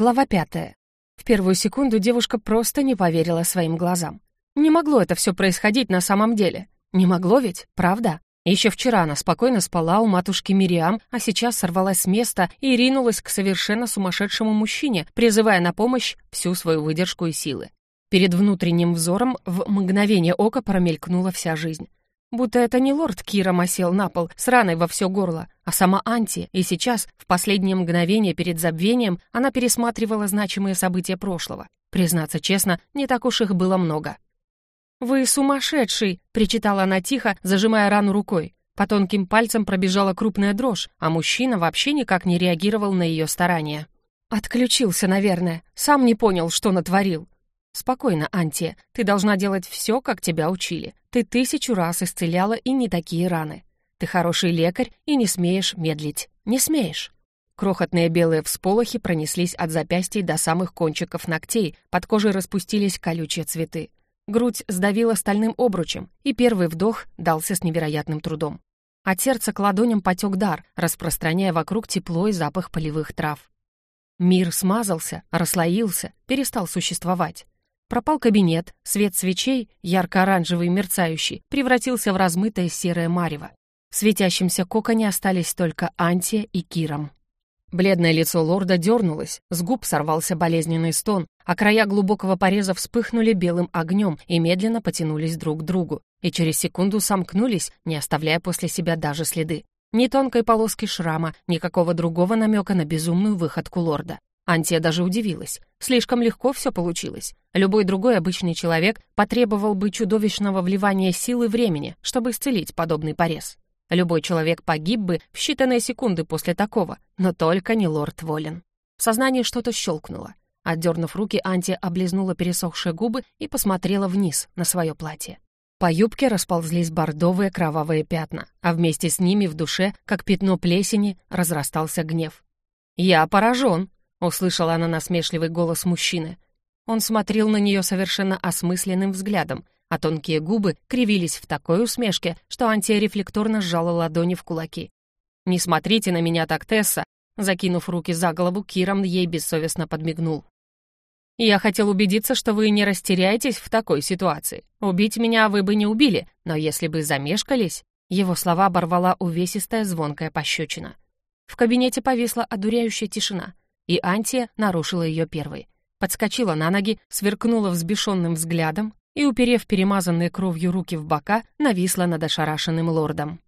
Глава пятая. В первую секунду девушка просто не поверила своим глазам. Не могло это все происходить на самом деле. Не могло ведь, правда? Еще вчера она спокойно спала у матушки Мириам, а сейчас сорвалась с места и ринулась к совершенно сумасшедшему мужчине, призывая на помощь всю свою выдержку и силы. Перед внутренним взором в мгновение ока промелькнула вся жизнь. Будто это не лорд Киром осел на пол с раной во все горло, а сама Анти, и сейчас, в последнее мгновение перед забвением, она пересматривала значимые события прошлого. Признаться честно, не так уж их было много. «Вы сумасшедший!» — причитала она тихо, зажимая рану рукой. По тонким пальцам пробежала крупная дрожь, а мужчина вообще никак не реагировал на ее старания. «Отключился, наверное. Сам не понял, что натворил. «Спокойно, Антия, ты должна делать все, как тебя учили. Ты тысячу раз исцеляла и не такие раны. Ты хороший лекарь и не смеешь медлить. Не смеешь». Крохотные белые всполохи пронеслись от запястья до самых кончиков ногтей, под кожей распустились колючие цветы. Грудь сдавила стальным обручем, и первый вдох дался с невероятным трудом. От сердца к ладоням потек дар, распространяя вокруг тепло и запах полевых трав. Мир смазался, расслоился, перестал существовать. Пропал кабинет, свет свечей, ярко-оранжевый мерцающий, превратился в размытое серое марево. В светящемся коконе остались только Антия и Киром. Бледное лицо лорда дернулось, с губ сорвался болезненный стон, а края глубокого пореза вспыхнули белым огнем и медленно потянулись друг к другу, и через секунду сомкнулись, не оставляя после себя даже следы. Ни тонкой полоски шрама, никакого другого намека на безумную выходку лорда. Антия даже удивилась. Слишком легко все получилось. Любой другой обычный человек потребовал бы чудовищного вливания силы времени, чтобы исцелить подобный порез. Любой человек погиб бы в считанные секунды после такого, но только не лорд Волин. В сознании что-то щелкнуло. Отдернув руки, Антия облизнула пересохшие губы и посмотрела вниз на свое платье. По юбке расползлись бордовые кровавые пятна, а вместе с ними в душе, как пятно плесени, разрастался гнев. «Я поражен», Услышала она насмешливый голос мужчины. Он смотрел на нее совершенно осмысленным взглядом, а тонкие губы кривились в такой усмешке, что Антия рефлекторно сжала ладони в кулаки. «Не смотрите на меня так, Тесса!» Закинув руки за голову, Киром ей бессовестно подмигнул. «Я хотел убедиться, что вы не растеряетесь в такой ситуации. Убить меня вы бы не убили, но если бы замешкались...» Его слова оборвала увесистая звонкая пощечина. В кабинете повисла одуряющая тишина — и Антия нарушила ее первой. Подскочила на ноги, сверкнула взбешенным взглядом и, уперев перемазанные кровью руки в бока, нависла над ошарашенным лордом.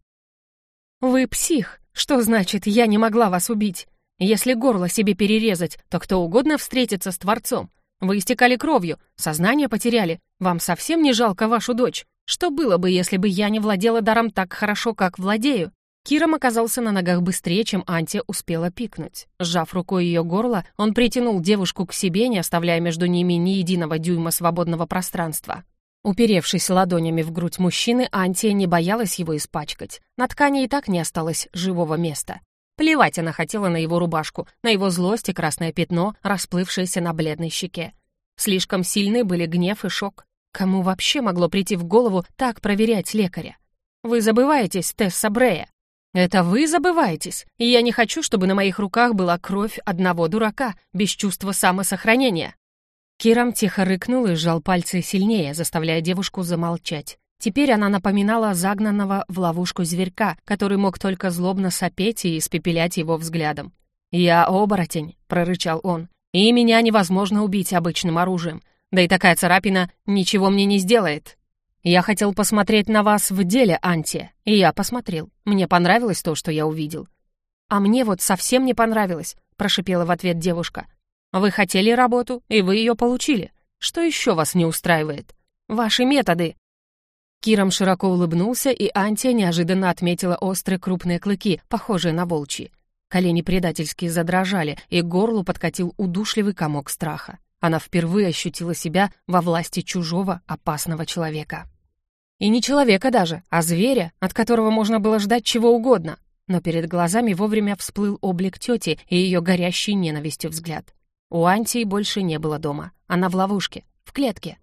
«Вы псих! Что значит, я не могла вас убить? Если горло себе перерезать, то кто угодно встретится с Творцом. Вы истекали кровью, сознание потеряли. Вам совсем не жалко вашу дочь? Что было бы, если бы я не владела даром так хорошо, как владею? Киром оказался на ногах быстрее, чем Антия успела пикнуть. Сжав рукой ее горло, он притянул девушку к себе, не оставляя между ними ни единого дюйма свободного пространства. Уперевшись ладонями в грудь мужчины, Антия не боялась его испачкать. На ткани и так не осталось живого места. Плевать она хотела на его рубашку, на его злость и красное пятно, расплывшееся на бледной щеке. Слишком сильны были гнев и шок. Кому вообще могло прийти в голову так проверять лекаря? «Вы забываетесь, Тесса Брея», «Это вы забываетесь, и я не хочу, чтобы на моих руках была кровь одного дурака, без чувства самосохранения». Кирам тихо рыкнул и сжал пальцы сильнее, заставляя девушку замолчать. Теперь она напоминала загнанного в ловушку зверька, который мог только злобно сопеть и испепелять его взглядом. «Я оборотень», — прорычал он, — «и меня невозможно убить обычным оружием. Да и такая царапина ничего мне не сделает». «Я хотел посмотреть на вас в деле, Анти, и я посмотрел. Мне понравилось то, что я увидел». «А мне вот совсем не понравилось», — прошипела в ответ девушка. «Вы хотели работу, и вы ее получили. Что еще вас не устраивает? Ваши методы». Киром широко улыбнулся, и Антия неожиданно отметила острые крупные клыки, похожие на волчьи. Колени предательски задрожали, и к горлу подкатил удушливый комок страха. Она впервые ощутила себя во власти чужого опасного человека. И не человека даже, а зверя, от которого можно было ждать чего угодно. Но перед глазами вовремя всплыл облик тети и ее горящий ненавистью взгляд. У Антии больше не было дома. Она в ловушке, в клетке.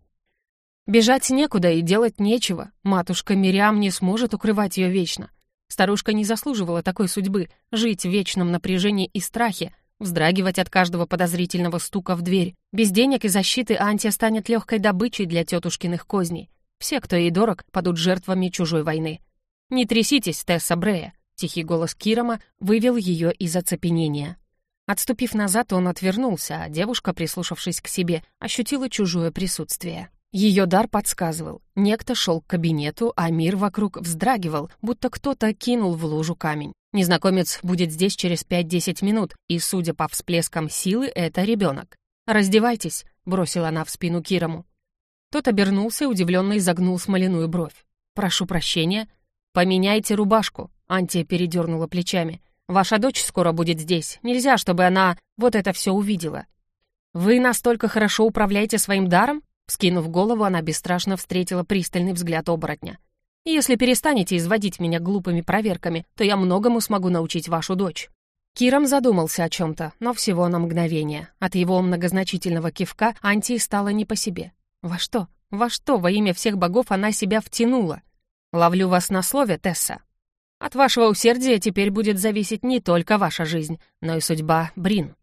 Бежать некуда и делать нечего. Матушка Мириам не сможет укрывать ее вечно. Старушка не заслуживала такой судьбы — жить в вечном напряжении и страхе, вздрагивать от каждого подозрительного стука в дверь. Без денег и защиты Антия станет легкой добычей для тетушкиных козней. Все, кто ей дорог, падут жертвами чужой войны. «Не тряситесь, Тесса Брея», — тихий голос Кирома вывел ее из оцепенения. Отступив назад, он отвернулся, а девушка, прислушавшись к себе, ощутила чужое присутствие. Ее дар подсказывал. Некто шел к кабинету, а мир вокруг вздрагивал, будто кто-то кинул в лужу камень. Незнакомец будет здесь через 5-10 минут, и, судя по всплескам силы, это ребенок. «Раздевайтесь», — бросила она в спину Кирому. Тот обернулся и удивленно изогнул смоляную бровь. «Прошу прощения». «Поменяйте рубашку», — Антия передернула плечами. «Ваша дочь скоро будет здесь. Нельзя, чтобы она вот это все увидела». «Вы настолько хорошо управляете своим даром?» Скинув голову, она бесстрашно встретила пристальный взгляд оборотня. «Если перестанете изводить меня глупыми проверками, то я многому смогу научить вашу дочь». Киром задумался о чем-то, но всего на мгновение. От его многозначительного кивка Антии стало не по себе. «Во что? Во что во имя всех богов она себя втянула? Ловлю вас на слове, Тесса. От вашего усердия теперь будет зависеть не только ваша жизнь, но и судьба Брин».